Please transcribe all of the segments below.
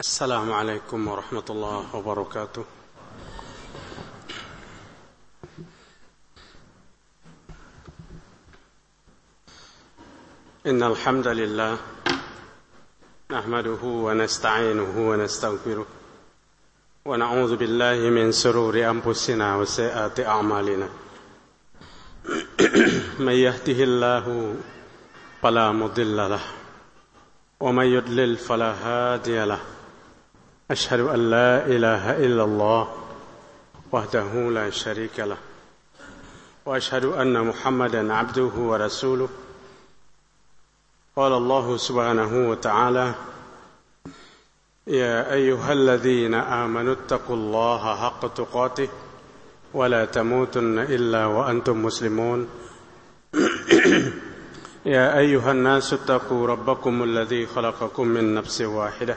السلام عليكم ورحمة الله وبركاته. إن الحمد لله نحمده ونستعينه ونستغفره ونعوذ بالله من سرور أنفسنا وسيئات أعمالنا. من يهده الله فلا مضل له ومن يضلل فلا هادي له. أشهد أن لا إله إلا الله وحده لا شريك له وأشهد أن محمدا عبده ورسوله. قال الله سبحانه وتعالى يا أيها الذين آمنوا اتقوا الله حق تقاته ولا تموتن إلا وأنتم مسلمون. يا أيها الناس اتقوا ربكم الذي خلقكم من نفس واحدة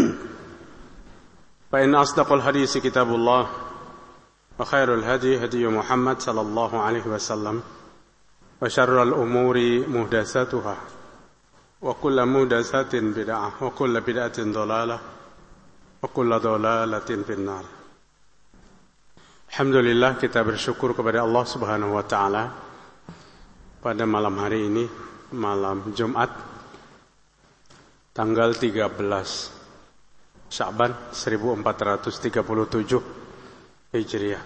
فإن أصدق الحديث كتاب الله وخير الهدي هدي محمد صلى الله عليه وسلم وشر الأمور محدثاتها وكل محدثات بدعة وكل بدعة ضلالة وكل ضلالة في النار Alhamdulillah kita bersyukur kepada Allah Subhanahu wa taala pada malam hari ini malam Jumat tanggal 13 Syaban 1437 Hijriah.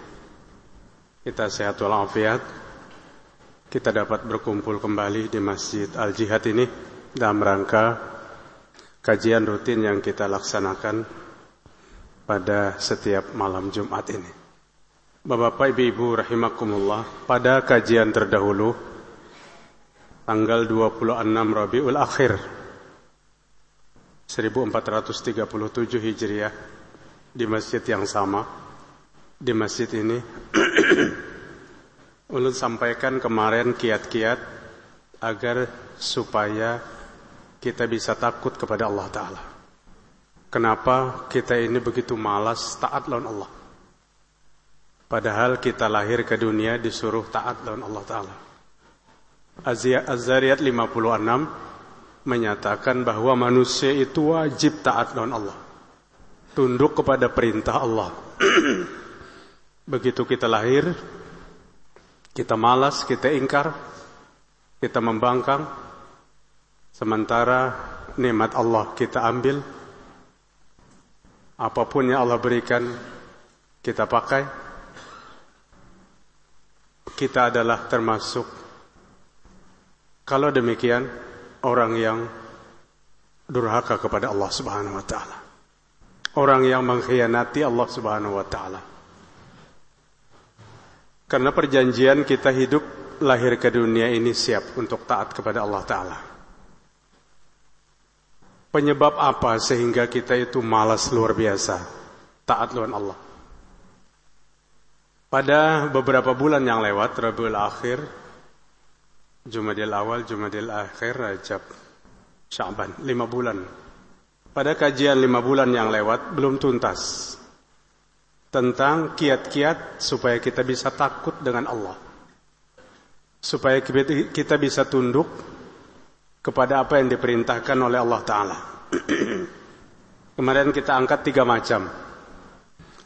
Kita sehat walafiat. Kita dapat berkumpul kembali di Masjid Al-Jihad ini dalam rangka kajian rutin yang kita laksanakan pada setiap malam Jumat ini. Bapak-bapak, ibu-ibu rahimakumullah, pada kajian terdahulu tanggal 26 Rabiul Akhir 1437 Hijriah di masjid yang sama. Di masjid ini ulun sampaikan kemarin kiat-kiat agar supaya kita bisa takut kepada Allah Ta'ala. Kenapa kita ini begitu malas taat lawan Allah? Padahal kita lahir ke dunia disuruh taat lawan Allah Ta'ala. Az-Zariyat 56 menyatakan bahwa manusia itu wajib taat lawan Allah. Tunduk kepada perintah Allah. Begitu kita lahir, kita malas, kita ingkar, kita membangkang. Sementara nikmat Allah kita ambil. Apa pun yang Allah berikan, kita pakai. Kita adalah termasuk kalau demikian orang yang durhaka kepada Allah Subhanahu wa taala. Orang yang mengkhianati Allah Subhanahu wa taala. Karena perjanjian kita hidup lahir ke dunia ini siap untuk taat kepada Allah taala. Penyebab apa sehingga kita itu malas luar biasa taat lawan Allah? Pada beberapa bulan yang lewat Rabiul Akhir Jumadil awal, Jumadil akhir, Rajab, Syaban, lima bulan. Pada kajian lima bulan yang lewat belum tuntas tentang kiat-kiat supaya kita bisa takut dengan Allah, supaya kita bisa tunduk kepada apa yang diperintahkan oleh Allah Taala. Kemarin kita angkat tiga macam,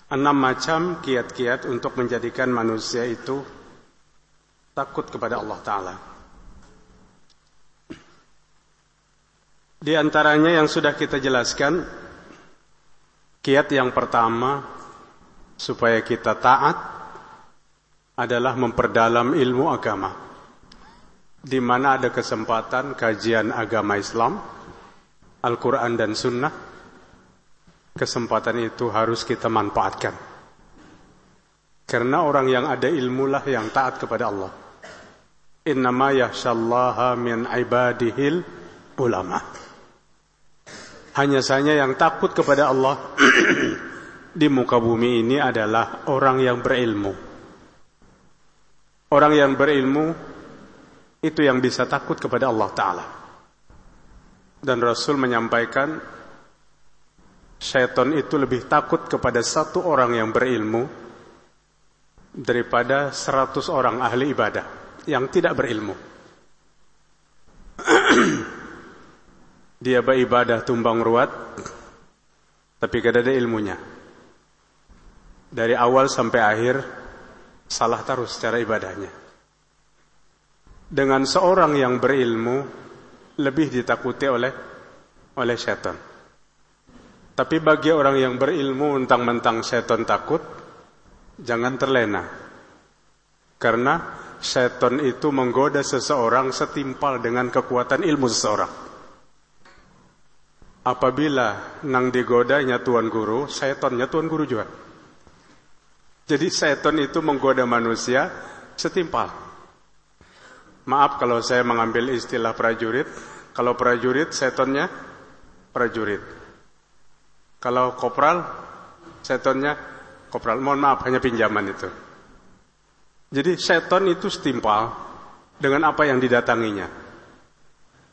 enam macam kiat-kiat untuk menjadikan manusia itu takut kepada Allah Taala. Di antaranya yang sudah kita jelaskan, kiat yang pertama supaya kita taat adalah memperdalam ilmu agama. Di mana ada kesempatan kajian agama Islam, Al-Quran dan Sunnah, kesempatan itu harus kita manfaatkan. Karena orang yang ada ilmulah yang taat kepada Allah. Innama yahshallaha min ibadihil ulama. Hanya saja yang takut kepada Allah di muka bumi ini adalah orang yang berilmu. Orang yang berilmu itu yang bisa takut kepada Allah Ta'ala. Dan Rasul menyampaikan syaitan itu lebih takut kepada satu orang yang berilmu daripada seratus orang ahli ibadah yang tidak berilmu. Dia beribadah tumbang ruat, tapi gak ada ilmunya. Dari awal sampai akhir, salah terus cara ibadahnya. Dengan seorang yang berilmu, lebih ditakuti oleh oleh setan. Tapi bagi orang yang berilmu mentang-mentang setan takut, jangan terlena. Karena setan itu menggoda seseorang setimpal dengan kekuatan ilmu seseorang. Apabila nang digodanya tuan guru, setonnya tuan guru juga. Jadi seton itu menggoda manusia setimpal. Maaf kalau saya mengambil istilah prajurit. Kalau prajurit, setonnya prajurit. Kalau kopral, setonnya kopral. Mohon maaf, hanya pinjaman itu. Jadi seton itu setimpal dengan apa yang didatanginya.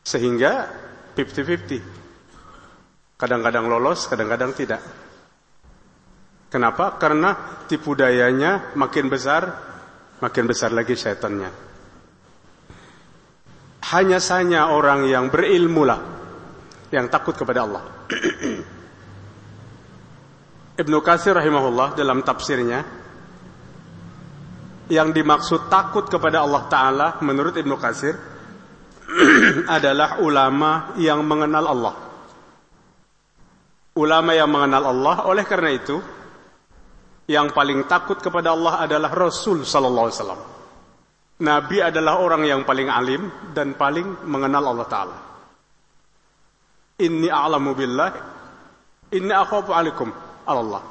Sehingga 50-50. Kadang-kadang lolos, kadang-kadang tidak. Kenapa? Karena tipu dayanya makin besar, makin besar lagi syaitannya. Hanya saja orang yang berilmu lah yang takut kepada Allah. Ibnu Katsir rahimahullah dalam tafsirnya yang dimaksud takut kepada Allah taala menurut Ibnu Katsir adalah ulama yang mengenal Allah ulama yang mengenal Allah. Oleh karena itu, yang paling takut kepada Allah adalah Rasul sallallahu alaihi wasallam. Nabi adalah orang yang paling alim dan paling mengenal Allah taala. Inni a'lamu billah, inni akhafu alaikum Allah.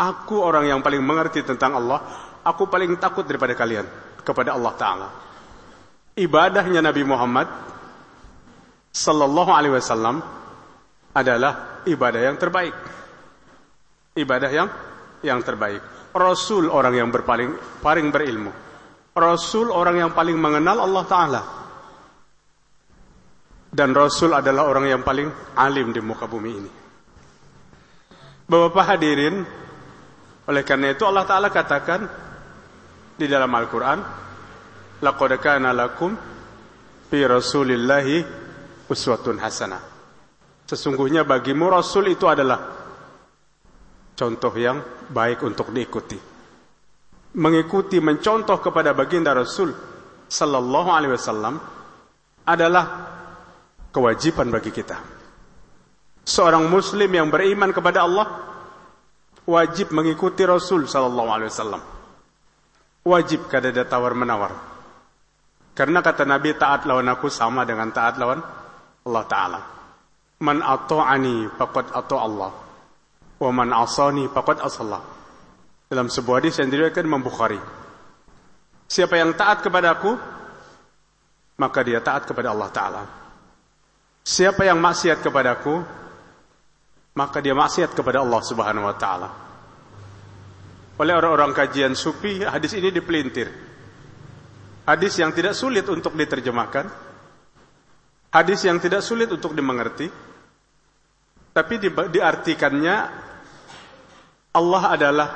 Aku orang yang paling mengerti tentang Allah, aku paling takut daripada kalian kepada Allah taala. Ibadahnya Nabi Muhammad sallallahu alaihi wasallam adalah ibadah yang terbaik. Ibadah yang yang terbaik. Rasul orang yang berpaling paling berilmu. Rasul orang yang paling mengenal Allah taala. Dan Rasul adalah orang yang paling alim di muka bumi ini. Bapak hadirin, oleh karena itu Allah taala katakan di dalam Al-Qur'an, "Laqad kana lakum fi Rasulillahi uswatun hasanah." Sesungguhnya bagimu Rasul itu adalah contoh yang baik untuk diikuti. Mengikuti, mencontoh kepada baginda Rasul Sallallahu Alaihi Wasallam adalah kewajiban bagi kita. Seorang Muslim yang beriman kepada Allah wajib mengikuti Rasul Sallallahu Alaihi Wasallam. Wajib kada ada tawar menawar. Karena kata Nabi taat lawan aku sama dengan taat lawan Allah Taala. Man ato'ani faqad ato Allah. Wa man asani faqad asallah. Dalam sebuah hadis yang diriwayatkan Imam Bukhari. Siapa yang taat kepadaku, maka dia taat kepada Allah Ta'ala. Siapa yang maksiat kepadaku, maka dia maksiat kepada Allah Subhanahu wa taala. Oleh orang-orang kajian sufi, hadis ini dipelintir. Hadis yang tidak sulit untuk diterjemahkan. Hadis yang tidak sulit untuk dimengerti tapi di, diartikannya Allah adalah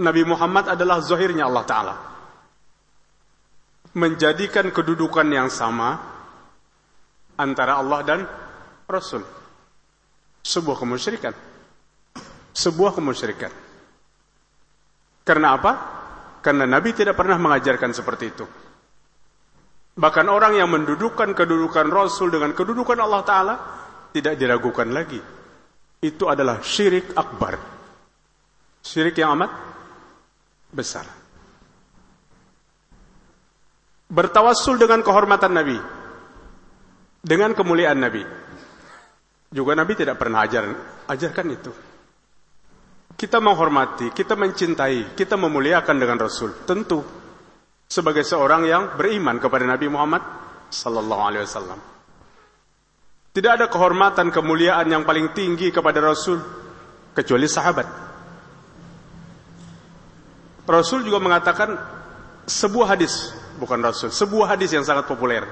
Nabi Muhammad adalah zahirnya Allah Ta'ala. Menjadikan kedudukan yang sama antara Allah dan Rasul. Sebuah kemusyrikan. Sebuah kemusyrikan. Karena apa? Karena Nabi tidak pernah mengajarkan seperti itu. Bahkan orang yang mendudukan kedudukan Rasul dengan kedudukan Allah Ta'ala tidak diragukan lagi itu adalah syirik akbar. Syirik yang amat besar. Bertawassul dengan kehormatan Nabi. Dengan kemuliaan Nabi. Juga Nabi tidak pernah ajar, ajarkan itu. Kita menghormati, kita mencintai, kita memuliakan dengan Rasul. Tentu sebagai seorang yang beriman kepada Nabi Muhammad sallallahu alaihi wasallam. Tidak ada kehormatan kemuliaan yang paling tinggi kepada Rasul kecuali sahabat. Rasul juga mengatakan sebuah hadis, bukan Rasul, sebuah hadis yang sangat populer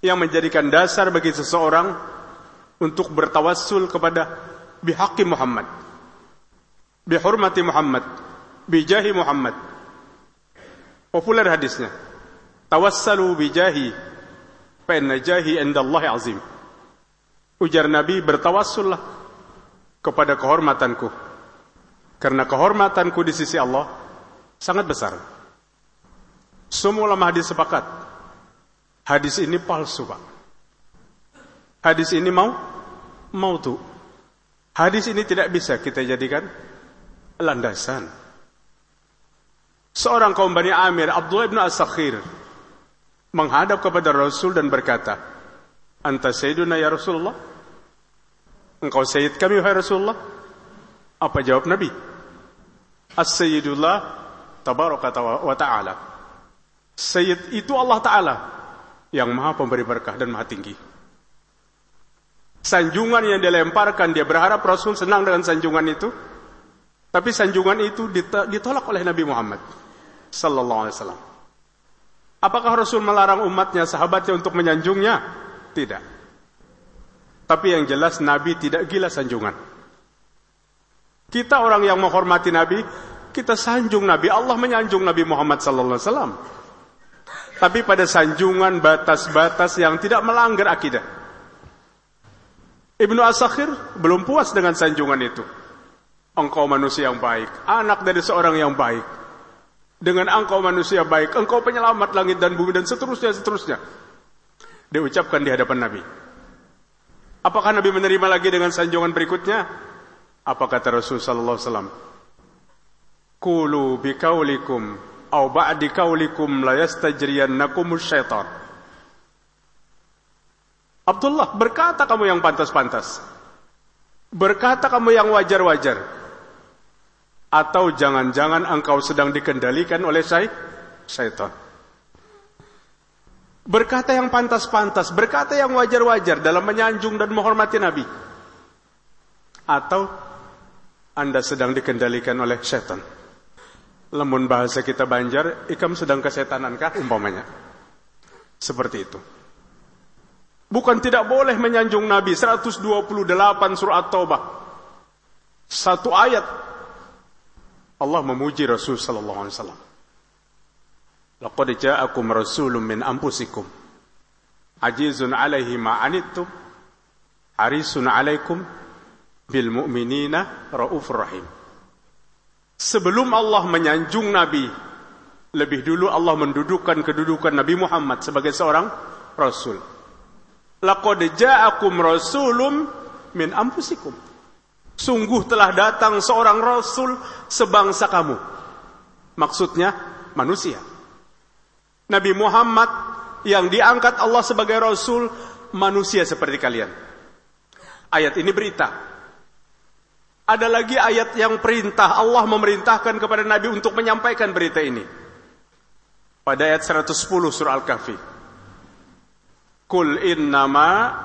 yang menjadikan dasar bagi seseorang untuk bertawassul kepada bihaqi Muhammad, bihormati Muhammad, bijahi Muhammad. Populer hadisnya. Tawassalu bijahi fa inna jahi indallahi azim. Ujar Nabi, bertawassullah kepada kehormatanku. Karena kehormatanku di sisi Allah sangat besar. Semua ulama hadis sepakat. Hadis ini palsu, Pak. Hadis ini mau mau tuh. Hadis ini tidak bisa kita jadikan landasan. Seorang kaum Bani Amir, Abdullah bin As-Sakhir, menghadap kepada Rasul dan berkata, Anta Sayyiduna ya Rasulullah? Engkau Sayyid kami wahai Rasulullah? Apa jawab Nabi? As-Sayyidullah tabaraka wa ta'ala. Sayyid itu Allah Ta'ala yang maha pemberi berkah dan maha tinggi. Sanjungan yang dilemparkan, dia berharap Rasul senang dengan sanjungan itu. Tapi sanjungan itu ditolak oleh Nabi Muhammad sallallahu alaihi wasallam. Apakah Rasul melarang umatnya, sahabatnya untuk menyanjungnya? Tidak. Tapi yang jelas Nabi tidak gila sanjungan. Kita orang yang menghormati Nabi, kita sanjung Nabi. Allah menyanjung Nabi Muhammad sallallahu alaihi wasallam. Tapi pada sanjungan batas-batas yang tidak melanggar akidah. Ibnu Asakhir belum puas dengan sanjungan itu. Engkau manusia yang baik, anak dari seorang yang baik. Dengan engkau manusia baik, engkau penyelamat langit dan bumi dan seterusnya seterusnya diucapkan di hadapan Nabi. Apakah Nabi menerima lagi dengan sanjungan berikutnya? Apa kata Rasul sallallahu alaihi wasallam? Qulu biqaulikum aw ba'di qaulikum la yastajriyannakum syaitan. Abdullah, berkata kamu yang pantas-pantas. Berkata kamu yang wajar-wajar. Atau jangan-jangan engkau sedang dikendalikan oleh syaitan. Berkata yang pantas-pantas, berkata yang wajar-wajar dalam menyanjung dan menghormati Nabi. Atau Anda sedang dikendalikan oleh setan. Lemun bahasa kita Banjar, ikam sedang kesetanankah umpamanya. Seperti itu. Bukan tidak boleh menyanjung Nabi 128 surat Taubah. Satu ayat Allah memuji Rasul sallallahu alaihi wasallam. Laqad ja'akum rasulun min anfusikum ajizun 'alaihi ma anittum harisun 'alaikum bil mu'minina raufur rahim. Sebelum Allah menyanjung Nabi, lebih dulu Allah mendudukan kedudukan Nabi Muhammad sebagai seorang rasul. Laqad ja'akum rasulun min anfusikum. Sungguh telah datang seorang rasul sebangsa kamu. Maksudnya manusia. Nabi Muhammad yang diangkat Allah sebagai Rasul manusia seperti kalian. Ayat ini berita. Ada lagi ayat yang perintah Allah memerintahkan kepada Nabi untuk menyampaikan berita ini. Pada ayat 110 surah Al-Kahfi. Kul innama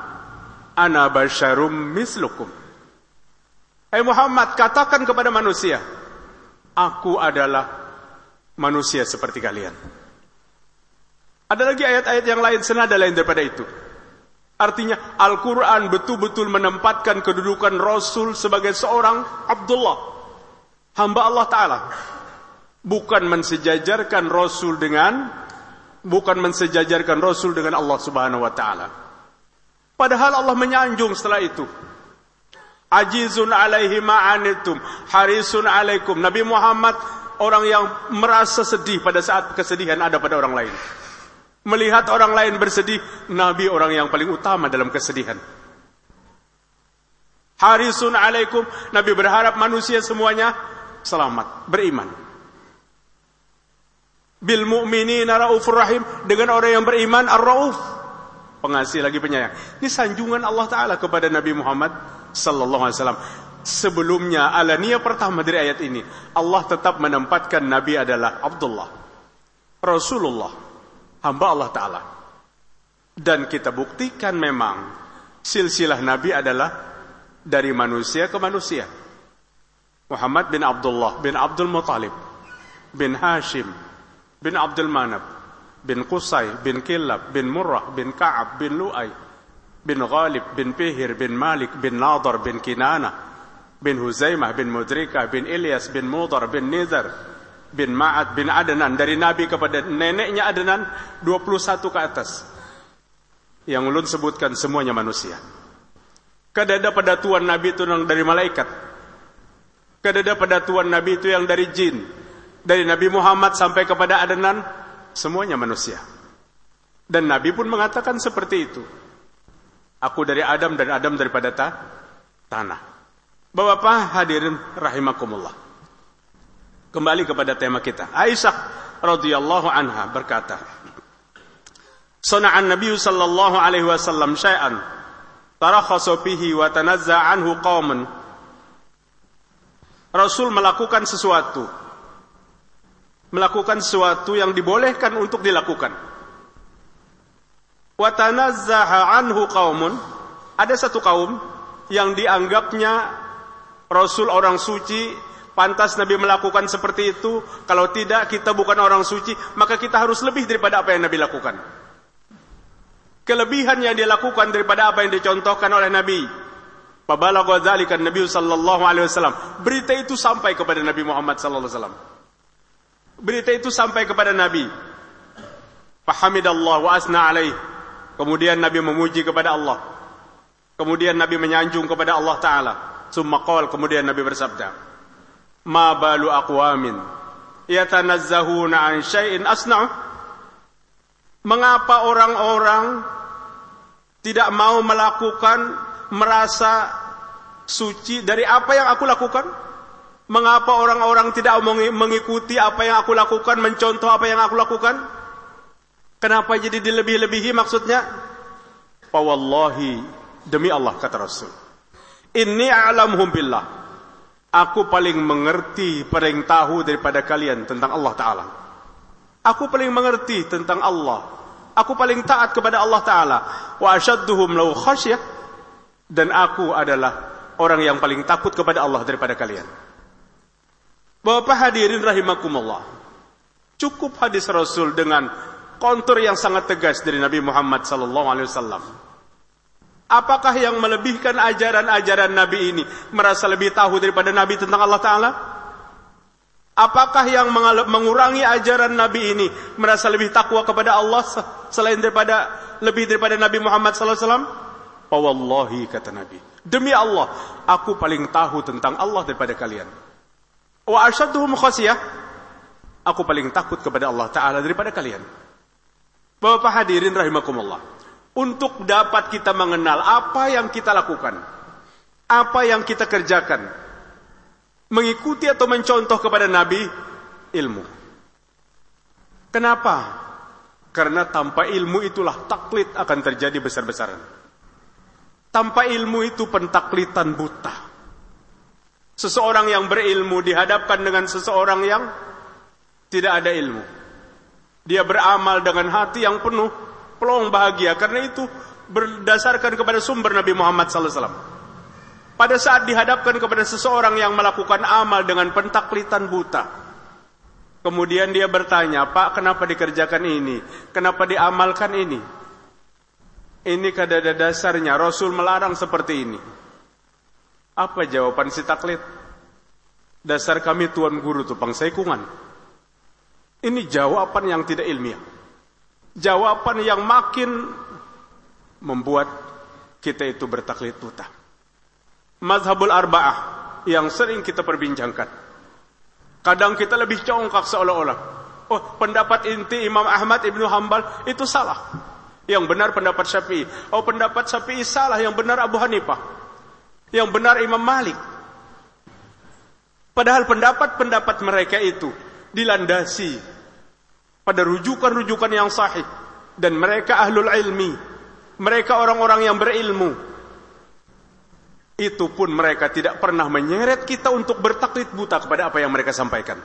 ana basyarum mislukum. Hai Muhammad, katakan kepada manusia, aku adalah manusia seperti kalian. Ada lagi ayat-ayat yang lain senada lain daripada itu. Artinya Al-Quran betul-betul menempatkan kedudukan Rasul sebagai seorang Abdullah. Hamba Allah Ta'ala. Bukan mensejajarkan Rasul dengan, bukan mensejajarkan Rasul dengan Allah Subhanahu Wa Ta'ala. Padahal Allah menyanjung setelah itu. Ajizun alaihi ma'anitum, harisun alaikum. Nabi Muhammad orang yang merasa sedih pada saat kesedihan ada pada orang lain. Melihat orang lain bersedih, Nabi orang yang paling utama dalam kesedihan. Harisun alaikum, Nabi berharap manusia semuanya selamat, beriman. Bil mu'minina raufur rahim, dengan orang yang beriman ar-rauf. Pengasih lagi penyayang. Ini sanjungan Allah Ta'ala kepada Nabi Muhammad sallallahu alaihi wasallam. Sebelumnya alania pertama dari ayat ini, Allah tetap menempatkan Nabi adalah Abdullah. Rasulullah hamba Allah Ta'ala. Dan kita buktikan memang silsilah Nabi adalah dari manusia ke manusia. Muhammad bin Abdullah bin Abdul Muttalib bin Hashim bin Abdul Manab bin Qusay bin Kilab bin Murrah bin Ka'ab bin Lu'ay bin Ghalib bin Fihir bin Malik bin Nadar bin Kinana bin Huzaimah bin Mudrikah bin Ilyas bin Mudar bin Nizar bin Ma'ad bin Adnan dari Nabi kepada neneknya Adnan 21 ke atas yang ulun sebutkan semuanya manusia kadada pada tuan Nabi itu yang dari malaikat Kedada pada tuan Nabi itu yang dari jin. Dari Nabi Muhammad sampai kepada Adnan, semuanya manusia. Dan Nabi pun mengatakan seperti itu. Aku dari Adam dan Adam daripada ta tanah. Bapak hadirin rahimakumullah. Kembali kepada tema kita. Aisyah radhiyallahu anha berkata, Sana'an Nabi sallallahu alaihi wasallam syai'an tarakhasu fihi wa tanazza anhu qauman Rasul melakukan sesuatu. Melakukan sesuatu yang dibolehkan untuk dilakukan. Anhu qaumun. Ada satu kaum yang dianggapnya Rasul orang suci, pantas Nabi melakukan seperti itu. Kalau tidak, kita bukan orang suci, maka kita harus lebih daripada apa yang Nabi lakukan. Kelebihan yang dilakukan daripada apa yang dicontohkan oleh Nabi Fabalagha dzalika Nabi sallallahu alaihi wasallam. Berita itu sampai kepada Nabi Muhammad sallallahu alaihi wasallam. Berita itu sampai kepada Nabi. Fahamidallah wa asna alaih. Kemudian Nabi memuji kepada Allah. Kemudian Nabi menyanjung kepada Allah taala. Summa qala kemudian Nabi bersabda, "Ma balu aqwamin yatanazzahuna an syai'in asna'u?" Mengapa orang-orang tidak mau melakukan merasa suci dari apa yang aku lakukan? Mengapa orang-orang tidak mengikuti apa yang aku lakukan, mencontoh apa yang aku lakukan? Kenapa jadi dilebih-lebihi maksudnya? Fawallahi demi Allah kata Rasul. Ini a'lamhum billah. Aku paling mengerti, paling tahu daripada kalian tentang Allah Ta'ala. Aku paling mengerti tentang Allah. Aku paling taat kepada Allah Ta'ala. Wa asyadduhum lau khasyah. Dan aku adalah orang yang paling takut kepada Allah daripada kalian. Bapak hadirin rahimakumullah. Cukup hadis Rasul dengan kontur yang sangat tegas dari Nabi Muhammad sallallahu alaihi wasallam. Apakah yang melebihkan ajaran-ajaran Nabi ini merasa lebih tahu daripada Nabi tentang Allah taala? Apakah yang mengurangi ajaran Nabi ini merasa lebih takwa kepada Allah selain daripada lebih daripada Nabi Muhammad sallallahu alaihi wasallam? Kata Nabi, Demi Allah, aku paling tahu tentang Allah daripada kalian. Wa asyadduhum khasiyah, aku paling takut kepada Allah Ta'ala daripada kalian. Bapak hadirin rahimakumullah. Untuk dapat kita mengenal apa yang kita lakukan. Apa yang kita kerjakan. Mengikuti atau mencontoh kepada Nabi, ilmu. Kenapa? Karena tanpa ilmu itulah taklid akan terjadi besar-besaran. Tanpa ilmu itu pentaklitan buta. Seseorang yang berilmu dihadapkan dengan seseorang yang tidak ada ilmu. Dia beramal dengan hati yang penuh pelong bahagia karena itu berdasarkan kepada sumber Nabi Muhammad SAW. Pada saat dihadapkan kepada seseorang yang melakukan amal dengan pentaklitan buta, kemudian dia bertanya, Pak, kenapa dikerjakan ini? Kenapa diamalkan ini? Ini kadada dasarnya Rasul melarang seperti ini. Apa jawaban si taklid? Dasar kami tuan guru tupang saikungan. Ini jawaban yang tidak ilmiah. Jawaban yang makin membuat kita itu bertaklid buta. Mazhabul arba'ah yang sering kita perbincangkan. Kadang kita lebih congkak seolah-olah. Oh, pendapat inti Imam Ahmad Ibnu Hambal itu salah. Yang benar pendapat Syafi'i. Oh pendapat Syafi'i salah, yang benar Abu Hanifah. Yang benar Imam Malik. Padahal pendapat-pendapat mereka itu dilandasi pada rujukan-rujukan yang sahih dan mereka ahlul ilmi. Mereka orang-orang yang berilmu. Itu pun mereka tidak pernah menyeret kita untuk bertaklid buta kepada apa yang mereka sampaikan.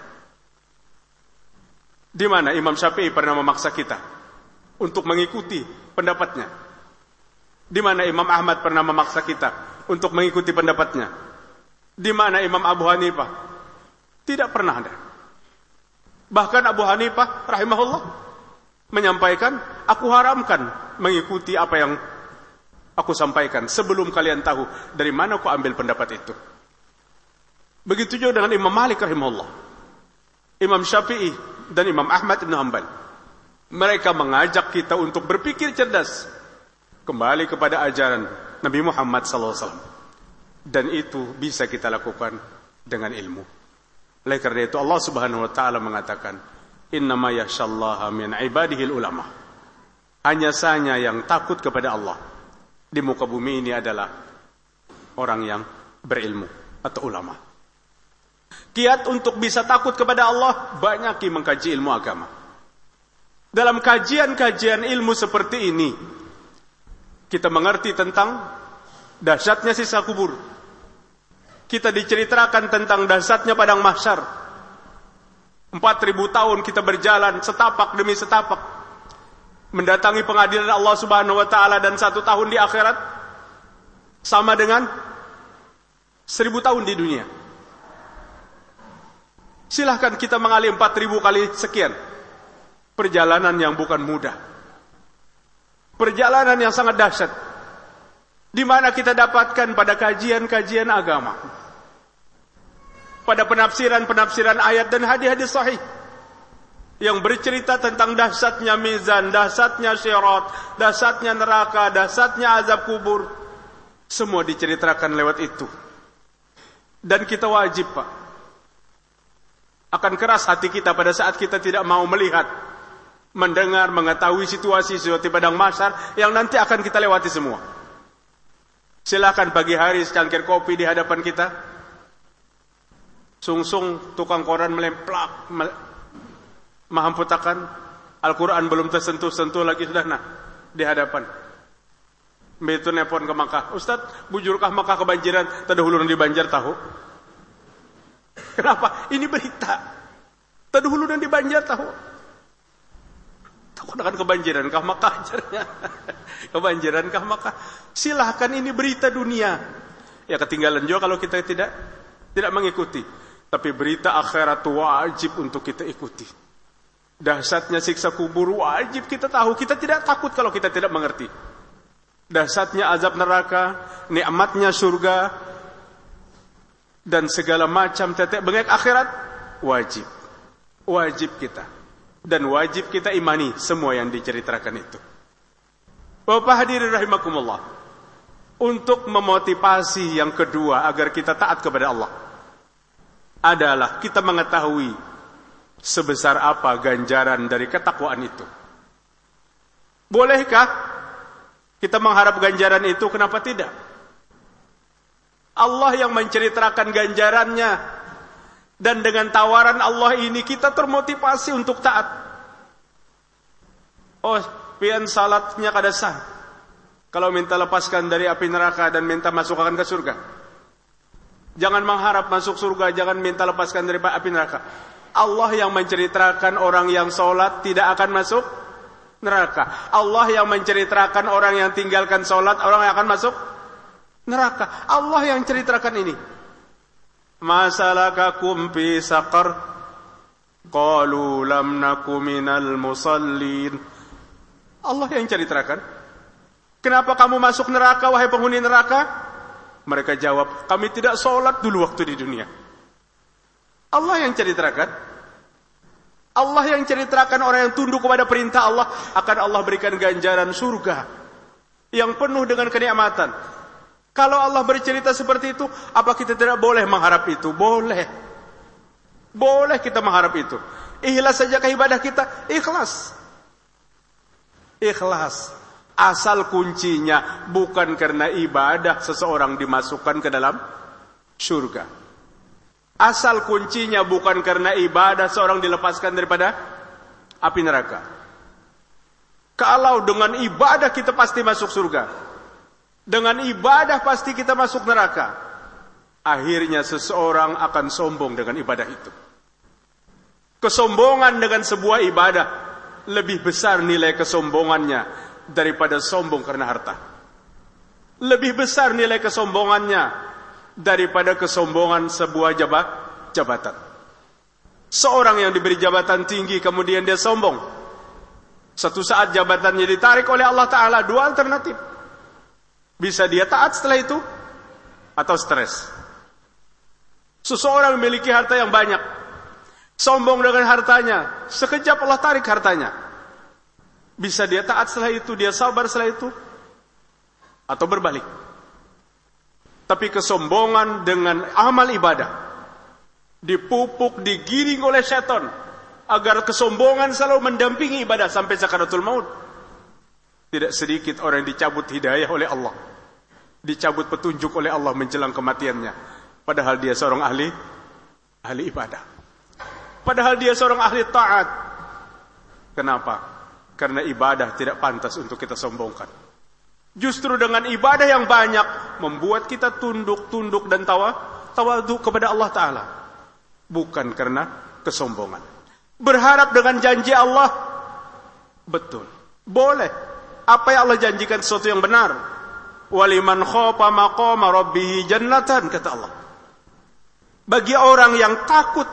Di mana Imam Syafi'i pernah memaksa kita untuk mengikuti pendapatnya. Di mana Imam Ahmad pernah memaksa kita untuk mengikuti pendapatnya? Di mana Imam Abu Hanifah? Tidak pernah ada. Bahkan Abu Hanifah rahimahullah menyampaikan, aku haramkan mengikuti apa yang aku sampaikan sebelum kalian tahu dari mana aku ambil pendapat itu. Begitu juga dengan Imam Malik rahimahullah. Imam Syafi'i dan Imam Ahmad bin Hanbal. Mereka mengajak kita untuk berpikir cerdas kembali kepada ajaran Nabi Muhammad SAW. Dan itu bisa kita lakukan dengan ilmu. Oleh karena itu Allah Subhanahu wa taala mengatakan, "Innama min ibadihil ulama." Hanya saja yang takut kepada Allah di muka bumi ini adalah orang yang berilmu atau ulama. Kiat untuk bisa takut kepada Allah banyak mengkaji ilmu agama. Dalam kajian-kajian ilmu seperti ini, kita mengerti tentang dahsyatnya sisa kubur. Kita diceritakan tentang dahsyatnya padang mahsyar. Empat ribu tahun kita berjalan setapak demi setapak. Mendatangi pengadilan Allah subhanahu wa ta'ala dan satu tahun di akhirat. Sama dengan seribu tahun di dunia. Silahkan kita mengalih empat ribu kali sekian. Perjalanan yang bukan mudah. Perjalanan yang sangat dahsyat. Di mana kita dapatkan pada kajian-kajian agama. Pada penafsiran-penafsiran ayat dan hadis-hadis sahih. Yang bercerita tentang dahsyatnya mizan, dahsyatnya syirat, dahsyatnya neraka, dahsyatnya azab kubur. Semua diceritakan lewat itu. Dan kita wajib Pak. Akan keras hati kita pada saat kita tidak mau melihat mendengar, mengetahui situasi-situasi padang masar yang nanti akan kita lewati semua. Silakan pagi hari secangkir kopi di hadapan kita. Sungsung tukang koran melemplak, mahamputakan. Al-Quran belum tersentuh-sentuh lagi sudah nah di hadapan. Begitu nepon ke Makkah. Ustaz, bujurkah Makkah kebanjiran? Terdahulu di Banjar tahu. Kenapa? Ini berita. Terdahulu di Banjar tahu. Takut akan kebanjiran kah ajarnya. kebanjiran kah maka silahkan ini berita dunia. Ya ketinggalan juga kalau kita tidak tidak mengikuti. Tapi berita akhirat wajib untuk kita ikuti. Dahsyatnya siksa kubur wajib kita tahu. Kita tidak takut kalau kita tidak mengerti. Dahsyatnya azab neraka, nikmatnya surga, dan segala macam tetek bengek akhirat wajib. Wajib kita dan wajib kita imani semua yang diceritakan itu. Bapak hadirin rahimakumullah. Untuk memotivasi yang kedua agar kita taat kepada Allah adalah kita mengetahui sebesar apa ganjaran dari ketakwaan itu. Bolehkah kita mengharap ganjaran itu? Kenapa tidak? Allah yang menceritakan ganjarannya dan dengan tawaran Allah ini kita termotivasi untuk taat. Oh, pian salatnya kada sah. Kalau minta lepaskan dari api neraka dan minta masukkan ke surga. Jangan mengharap masuk surga, jangan minta lepaskan dari api neraka. Allah yang menceritakan orang yang sholat tidak akan masuk neraka. Allah yang menceritakan orang yang tinggalkan sholat, orang yang akan masuk neraka. Allah yang ceritakan ini. Masalakakum fi saqar. Qalu lam naku minal musallin. Allah yang ceritakan Kenapa kamu masuk neraka wahai penghuni neraka? Mereka jawab Kami tidak sholat dulu waktu di dunia. Allah yang ceritakan Allah yang ceritakan orang yang tunduk kepada perintah Allah. Akan Allah berikan ganjaran surga yang penuh dengan kenikmatan kalau Allah bercerita seperti itu, apa kita tidak boleh mengharap itu? Boleh. Boleh kita mengharap itu. Ikhlas saja ibadah kita, ikhlas. Ikhlas. Asal kuncinya bukan karena ibadah seseorang dimasukkan ke dalam surga. Asal kuncinya bukan karena ibadah seorang dilepaskan daripada api neraka. Kalau dengan ibadah kita pasti masuk surga. Dengan ibadah pasti kita masuk neraka. Akhirnya seseorang akan sombong dengan ibadah itu. Kesombongan dengan sebuah ibadah lebih besar nilai kesombongannya daripada sombong karena harta. Lebih besar nilai kesombongannya daripada kesombongan sebuah jabat, jabatan. Seorang yang diberi jabatan tinggi kemudian dia sombong. Satu saat jabatannya ditarik oleh Allah Ta'ala dua alternatif. Bisa dia taat setelah itu atau stres. Seseorang memiliki harta yang banyak. Sombong dengan hartanya. Sekejap Allah tarik hartanya. Bisa dia taat setelah itu, dia sabar setelah itu. Atau berbalik. Tapi kesombongan dengan amal ibadah. Dipupuk, digiring oleh syaitan. Agar kesombongan selalu mendampingi ibadah sampai sakaratul maut. Tidak sedikit orang yang dicabut hidayah oleh Allah. Dicabut petunjuk oleh Allah menjelang kematiannya Padahal dia seorang ahli ahli ibadah. Padahal dia seorang ahli taat. Kenapa? Karena ibadah tidak pantas untuk kita sombongkan. Justru dengan ibadah yang banyak membuat kita tunduk-tunduk dan tawa tawadu kepada Allah taala. Bukan karena kesombongan. Berharap dengan janji Allah betul. Boleh. Apa yang Allah janjikan sesuatu yang benar. Waliman khofa maqama rabbih jannatan kata Allah. Bagi orang yang takut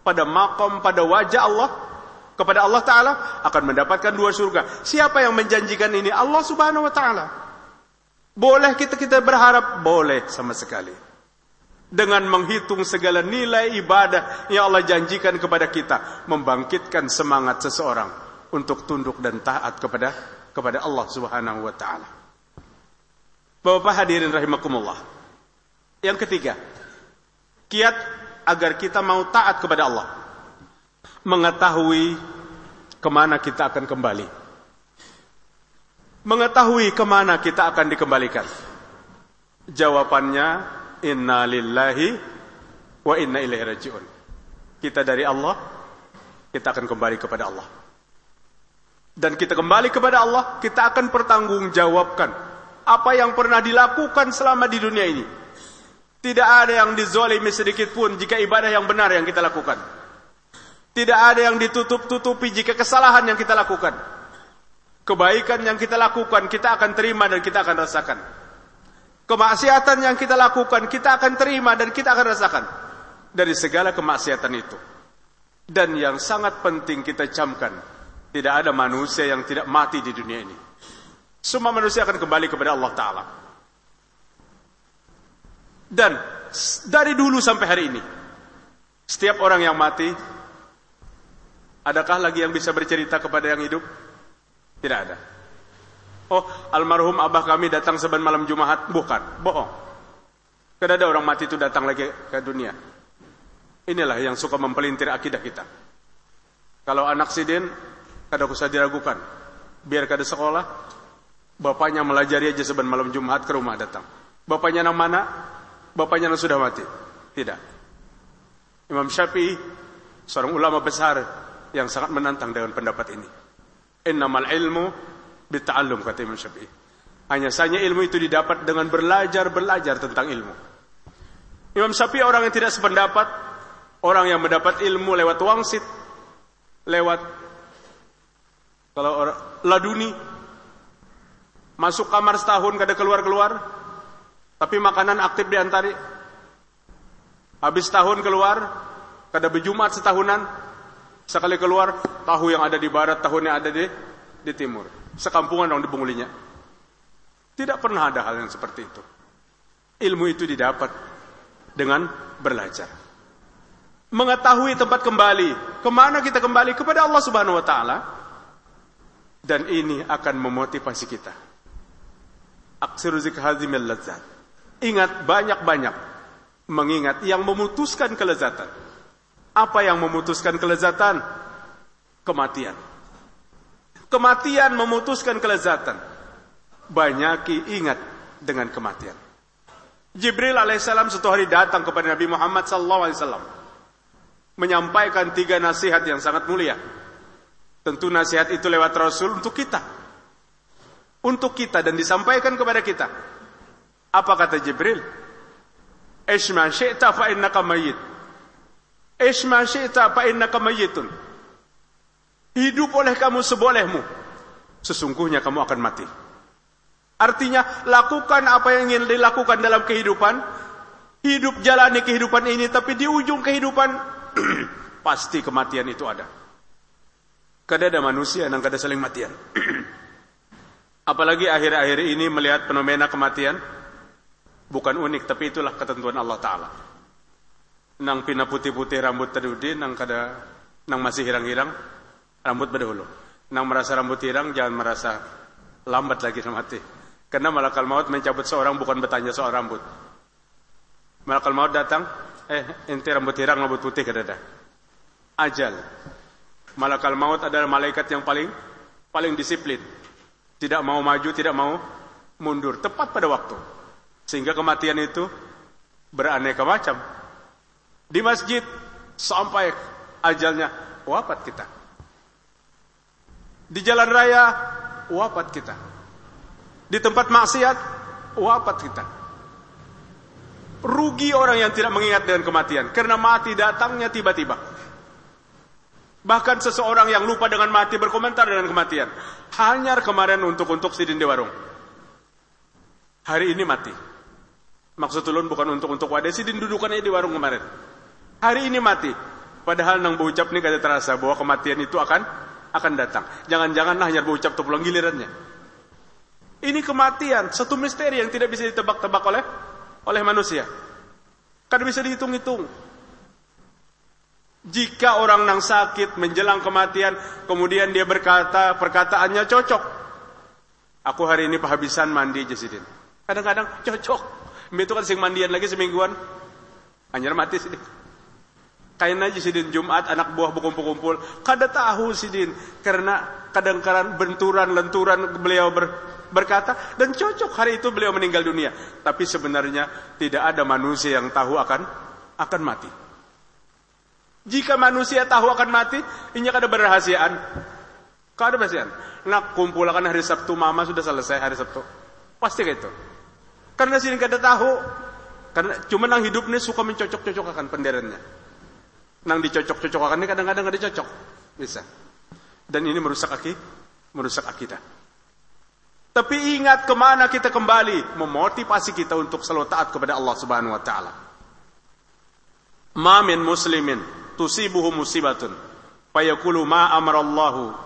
pada makom, pada wajah Allah, kepada Allah Ta'ala, akan mendapatkan dua surga. Siapa yang menjanjikan ini? Allah Subhanahu Wa Ta'ala. Boleh kita kita berharap? Boleh sama sekali. Dengan menghitung segala nilai ibadah yang Allah janjikan kepada kita. Membangkitkan semangat seseorang untuk tunduk dan taat kepada kepada Allah Subhanahu Wa Ta'ala. Bapak hadirin rahimakumullah. Yang ketiga, Kiat agar kita mau taat kepada Allah. Mengetahui ke mana kita akan kembali. Mengetahui ke mana kita akan dikembalikan. Jawabannya, Inna lillahi wa inna ilaihi raji'un. Kita dari Allah, kita akan kembali kepada Allah. Dan kita kembali kepada Allah, kita akan pertanggungjawabkan apa yang pernah dilakukan selama di dunia ini tidak ada yang dizolimi sedikit pun jika ibadah yang benar yang kita lakukan. Tidak ada yang ditutup-tutupi jika kesalahan yang kita lakukan. Kebaikan yang kita lakukan kita akan terima dan kita akan rasakan. Kemaksiatan yang kita lakukan kita akan terima dan kita akan rasakan. Dari segala kemaksiatan itu. Dan yang sangat penting kita camkan. Tidak ada manusia yang tidak mati di dunia ini. Semua manusia akan kembali kepada Allah Ta'ala. Dan dari dulu sampai hari ini, setiap orang yang mati, adakah lagi yang bisa bercerita kepada yang hidup? Tidak ada. Oh, almarhum abah kami datang seban malam Jumat. Bukan, bohong. Tidak ada orang mati itu datang lagi ke dunia. Inilah yang suka mempelintir akidah kita. Kalau anak sidin, kada usah diragukan. Biar kada sekolah, bapaknya melajari aja seban malam Jumat ke rumah datang. Bapaknya nang mana? bapaknya sudah mati. Tidak. Imam Syafi'i seorang ulama besar yang sangat menantang dengan pendapat ini. Innamal ilmu bita'allum kata Imam Syafi'i. Hanya saja ilmu itu didapat dengan belajar-belajar tentang ilmu. Imam Syafi'i orang yang tidak sependapat, orang yang mendapat ilmu lewat wangsit, lewat kalau orang laduni masuk kamar setahun kada keluar-keluar, tapi makanan aktif diantari. Habis tahun keluar, kada berjumat setahunan, sekali keluar, tahu yang ada di barat, tahu yang ada di di timur. Sekampungan dong dibungulinya. Tidak pernah ada hal yang seperti itu. Ilmu itu didapat dengan belajar. Mengetahui tempat kembali, ke mana kita kembali kepada Allah Subhanahu Wa Taala, dan ini akan memotivasi kita. Aksiru zikr lazat Ingat banyak-banyak mengingat yang memutuskan kelezatan. Apa yang memutuskan kelezatan? Kematian. Kematian memutuskan kelezatan. Banyaki ingat dengan kematian. Jibril alaihissalam satu hari datang kepada Nabi Muhammad sallallahu alaihi wasallam menyampaikan tiga nasihat yang sangat mulia. Tentu nasihat itu lewat Rasul untuk kita. Untuk kita dan disampaikan kepada kita. Apa kata Jibril? Isma syi'ta fa innaka mayyit. Isma syi'ta fa innaka mayyitun. Hidup oleh kamu sebolehmu. Sesungguhnya kamu akan mati. Artinya lakukan apa yang ingin dilakukan dalam kehidupan, hidup jalani kehidupan ini, tapi di ujung kehidupan pasti kematian itu ada. Kada ada manusia yang kada saling matian. Apalagi akhir-akhir ini melihat fenomena kematian, bukan unik, tapi itulah ketentuan Allah Ta'ala. Nang pina putih-putih rambut terdudi, nang kada, nang masih hirang-hirang, rambut berdahulu. Nang merasa rambut hirang, jangan merasa lambat lagi mati. Karena malakal maut mencabut seorang bukan bertanya soal rambut. Malakal maut datang, eh ente rambut hirang, rambut putih ke dada. Ajal. Malakal maut adalah malaikat yang paling paling disiplin. Tidak mau maju, tidak mau mundur. Tepat pada waktu. Sehingga kematian itu beraneka macam. Di masjid sampai ajalnya wafat kita. Di jalan raya wafat kita di tempat maksiat, wafat kita. Rugi orang yang tidak mengingat dengan kematian. Karena mati datangnya tiba-tiba. Bahkan seseorang yang lupa dengan mati berkomentar dengan kematian. Hanya kemarin untuk-untuk sidin di warung. Hari ini mati. Maksud ulun bukan untuk-untuk wadah sidin dudukannya di warung kemarin. Hari ini mati. Padahal nang berucap ini kada terasa bahwa kematian itu akan akan datang. Jangan-jangan hanya berucap tuh pulang gilirannya. Ini kematian, satu misteri yang tidak bisa ditebak-tebak oleh oleh manusia. Kan bisa dihitung-hitung. Jika orang yang sakit menjelang kematian, kemudian dia berkata, perkataannya cocok. Aku hari ini kehabisan mandi Jasidin. Kadang-kadang cocok. Itu kan sing mandian lagi semingguan. Hanya mati sidin. Kain aja sidin Jumat anak buah berkumpul-kumpul. Kada tahu sidin. Karena kadang-kadang benturan, lenturan beliau ber, berkata dan cocok hari itu beliau meninggal dunia. Tapi sebenarnya tidak ada manusia yang tahu akan akan mati. Jika manusia tahu akan mati, ini ada berahasiaan. Kau ada berahasiaan. Nak kumpulkan hari Sabtu, mama sudah selesai hari Sabtu. Pasti gitu. Karena sini kada tahu. Karena cuma nang hidup ini suka mencocok-cocok akan penderannya. Nang dicocok-cocok akan ini kadang-kadang ada cocok. Bisa. Dan ini merusak aki, merusak akidah. Tapi ingat ke mana kita kembali, memotivasi kita untuk selalu taat kepada Allah Subhanahu Wa Taala. Ma min muslimin tusibuhu musibatun, fayaqulu ma amarallahu,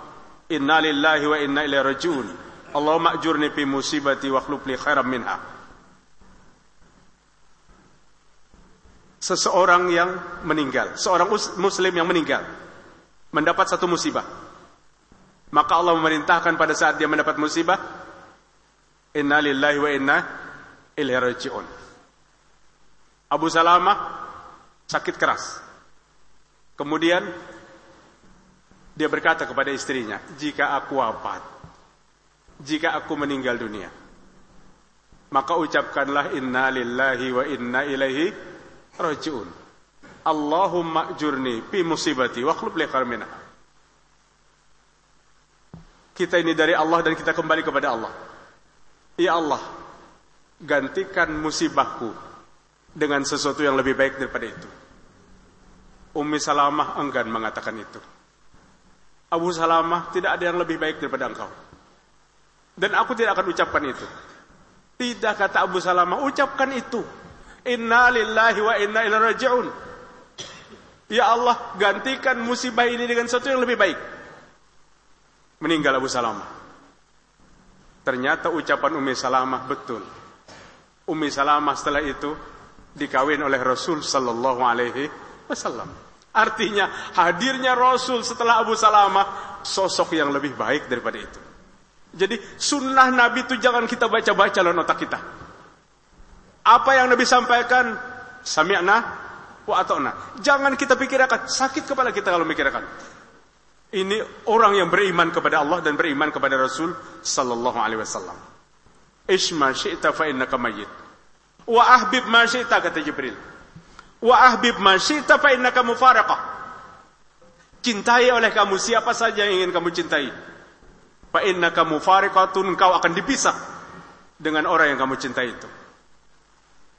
inna lillahi wa inna ilaihi rajiun. Allahumma ajurni fi musibati wa khlub li khairan minha. Seseorang yang meninggal, seorang muslim yang meninggal, mendapat satu musibah. Maka Allah memerintahkan pada saat dia mendapat musibah, Inna lillahi wa inna ilaihi raji'un. Abu Salamah sakit keras. Kemudian dia berkata kepada istrinya, "Jika aku wafat, jika aku meninggal dunia, maka ucapkanlah inna lillahi wa inna ilaihi raji'un. Allahumma jurni fi musibati wa khlub li Kita ini dari Allah dan kita kembali kepada Allah. Ya Allah, gantikan musibahku dengan sesuatu yang lebih baik daripada itu. Ummi Salamah enggan mengatakan itu. Abu Salamah tidak ada yang lebih baik daripada engkau. Dan aku tidak akan ucapkan itu. Tidak kata Abu Salamah, ucapkan itu. Inna lillahi wa inna ilaihi raji'un. Ya Allah, gantikan musibah ini dengan sesuatu yang lebih baik. Meninggal Abu Salamah. Ternyata ucapan Umi Salamah betul. Umi Salamah setelah itu dikawin oleh Rasul sallallahu alaihi wasallam. Artinya hadirnya Rasul setelah Abu Salamah sosok yang lebih baik daripada itu. Jadi sunnah Nabi itu jangan kita baca-baca dalam otak kita. Apa yang Nabi sampaikan sami'na wa ata'na. Jangan kita pikirkan sakit kepala kita kalau mikirkan. Ini orang yang beriman kepada Allah dan beriman kepada Rasul sallallahu alaihi wasallam. Isma syi'ta fa innaka mayyit. Wa ahbib ma syi'ta kata Jibril. Wa ahbib ma syi'ta fa innaka mufaraqah. Cintai oleh kamu siapa saja yang ingin kamu cintai. Fa innaka mufariqatun kau akan dipisah dengan orang yang kamu cintai itu.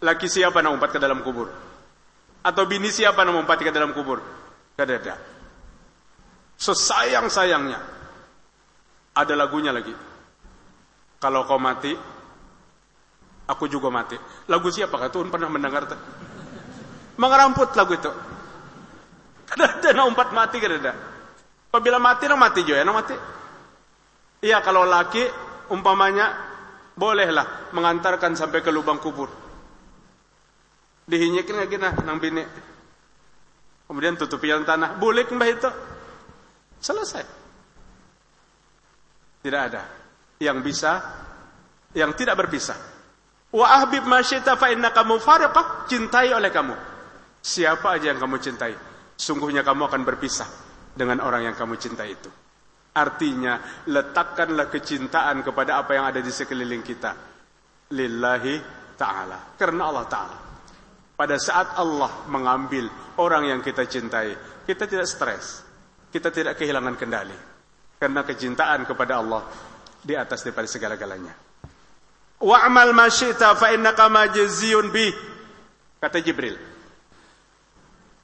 Laki siapa yang umpat ke dalam kubur? Atau bini siapa yang umpat ke dalam kubur? Tidak ada. Sesayang-sayangnya. Ada lagunya lagi. Kalau kau mati, Aku juga mati. Lagu siapa Tuhan pernah mendengar Mengeramput lagu itu. Ada ada umpat mati kan ada. Apabila mati nang mati juga, nang mati. Iya kalau laki umpamanya bolehlah mengantarkan sampai ke lubang kubur. Dihinyikin lagi nah nang bini. Kemudian tutupi yang tanah. Boleh mbah itu. Selesai. Tidak ada yang bisa yang tidak berpisah. Wa ahbib ma syi'ta fa innaka mufariqah, cintai oleh kamu. Siapa aja yang kamu cintai, sungguhnya kamu akan berpisah dengan orang yang kamu cintai itu. Artinya, letakkanlah kecintaan kepada apa yang ada di sekeliling kita. Lillahi ta'ala. Karena Allah ta'ala. Pada saat Allah mengambil orang yang kita cintai, kita tidak stres. Kita tidak kehilangan kendali. Karena kecintaan kepada Allah di atas daripada segala-galanya. Wa'mal ma syi'ta fa innaka majziyun bi. Kata Jibril.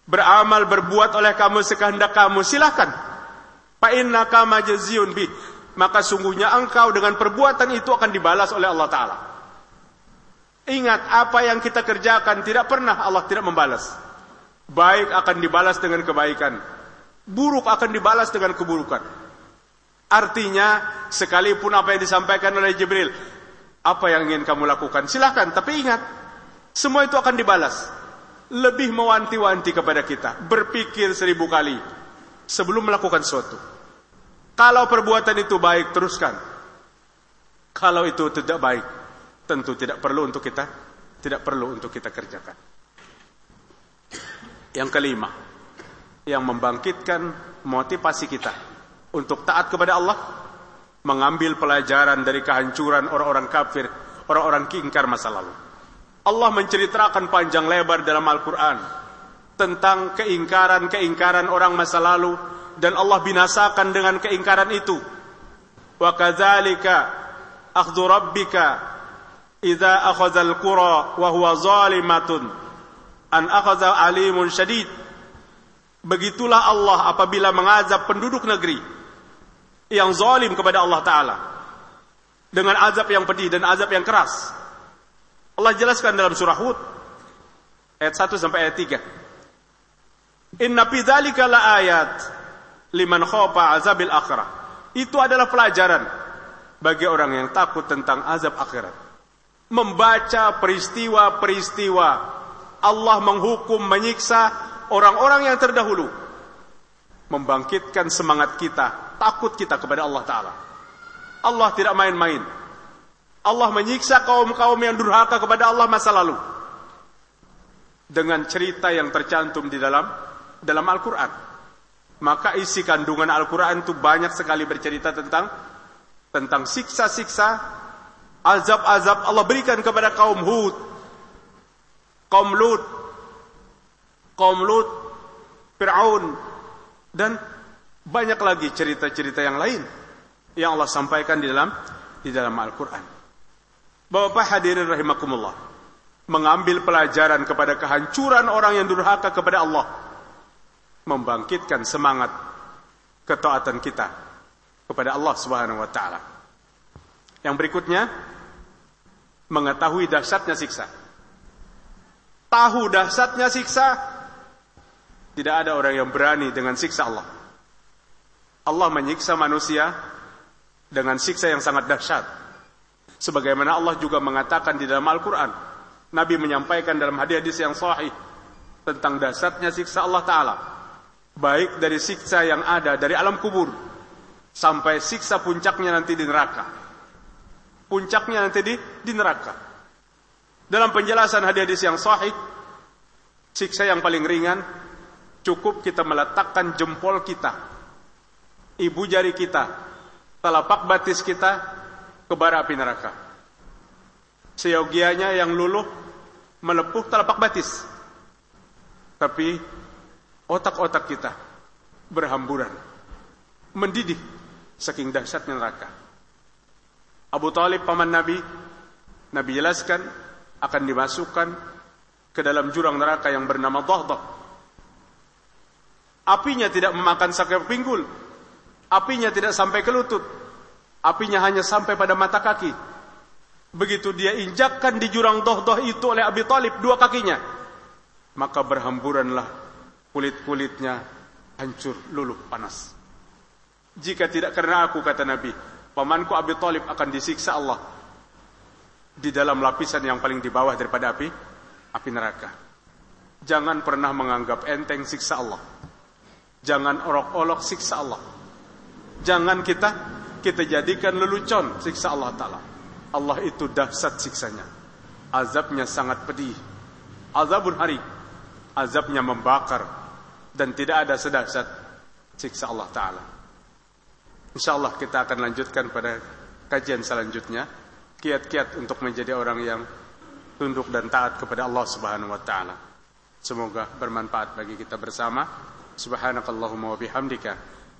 Beramal berbuat oleh kamu sekehendak kamu silakan. Fa innaka majziyun bi. Maka sungguhnya engkau dengan perbuatan itu akan dibalas oleh Allah taala. Ingat apa yang kita kerjakan tidak pernah Allah tidak membalas. Baik akan dibalas dengan kebaikan. Buruk akan dibalas dengan keburukan. Artinya sekalipun apa yang disampaikan oleh Jibril apa yang ingin kamu lakukan? Silahkan, tapi ingat, semua itu akan dibalas. Lebih mewanti-wanti kepada kita, berpikir seribu kali sebelum melakukan sesuatu. Kalau perbuatan itu baik, teruskan. Kalau itu tidak baik, tentu tidak perlu untuk kita, tidak perlu untuk kita kerjakan. Yang kelima, yang membangkitkan motivasi kita untuk taat kepada Allah mengambil pelajaran dari kehancuran orang-orang kafir, orang-orang kingkar masa lalu. Allah menceritakan panjang lebar dalam Al-Quran tentang keingkaran-keingkaran orang masa lalu dan Allah binasakan dengan keingkaran itu. Wa kadzalika akhdhu rabbika idza akhadha al-qura wa huwa zalimatun an akhadha alimun syadid. Begitulah Allah apabila mengazab penduduk negeri yang zalim kepada Allah Ta'ala. Dengan azab yang pedih dan azab yang keras. Allah jelaskan dalam surah Hud. Ayat 1 sampai ayat 3. Inna fi dzalika la ayat liman khafa azabil akhirah. Itu adalah pelajaran bagi orang yang takut tentang azab akhirat. Membaca peristiwa-peristiwa Allah menghukum, menyiksa orang-orang yang terdahulu. Membangkitkan semangat kita takut kita kepada Allah Ta'ala. Allah tidak main-main. Allah menyiksa kaum-kaum yang durhaka kepada Allah masa lalu. Dengan cerita yang tercantum di dalam dalam Al-Quran. Maka isi kandungan Al-Quran itu banyak sekali bercerita tentang tentang siksa-siksa, azab-azab Allah berikan kepada kaum Hud, kaum Lut, kaum Lut, Fir'aun, dan banyak lagi cerita-cerita yang lain yang Allah sampaikan di dalam di dalam Al-Qur'an. Bapak hadirin rahimakumullah, mengambil pelajaran kepada kehancuran orang yang durhaka kepada Allah, membangkitkan semangat ketaatan kita kepada Allah Subhanahu wa taala. Yang berikutnya, mengetahui dahsyatnya siksa. Tahu dahsyatnya siksa, tidak ada orang yang berani dengan siksa Allah. Allah menyiksa manusia dengan siksa yang sangat dahsyat. Sebagaimana Allah juga mengatakan di dalam Al-Quran. Nabi menyampaikan dalam hadis-hadis yang sahih tentang dahsyatnya siksa Allah Ta'ala. Baik dari siksa yang ada dari alam kubur sampai siksa puncaknya nanti di neraka. Puncaknya nanti di, di neraka. Dalam penjelasan hadis-hadis yang sahih, siksa yang paling ringan cukup kita meletakkan jempol kita ibu jari kita, telapak batis kita ke bara api neraka. Seyogianya yang luluh melepuh telapak batis. Tapi otak-otak kita berhamburan, mendidih saking dahsyatnya neraka. Abu Talib paman Nabi, Nabi jelaskan akan dimasukkan ke dalam jurang neraka yang bernama Dhahdah. Apinya tidak memakan sakit pinggul, Apinya tidak sampai ke lutut. Apinya hanya sampai pada mata kaki. Begitu dia injakkan di jurang doh-doh itu oleh Abi Talib dua kakinya. Maka berhamburanlah kulit-kulitnya hancur luluh panas. Jika tidak karena aku kata Nabi, pamanku Abi Talib akan disiksa Allah di dalam lapisan yang paling di bawah daripada api api neraka. Jangan pernah menganggap enteng siksa Allah. Jangan orok-olok siksa Allah. Jangan kita kita jadikan lelucon siksa Allah Ta'ala. Allah itu dahsyat siksanya. Azabnya sangat pedih. Azabun hari. Azabnya membakar. Dan tidak ada sedahsyat siksa Allah Ta'ala. InsyaAllah kita akan lanjutkan pada kajian selanjutnya. Kiat-kiat untuk menjadi orang yang tunduk dan taat kepada Allah Subhanahu wa taala. Semoga bermanfaat bagi kita bersama. Subhanakallahumma wa bihamdika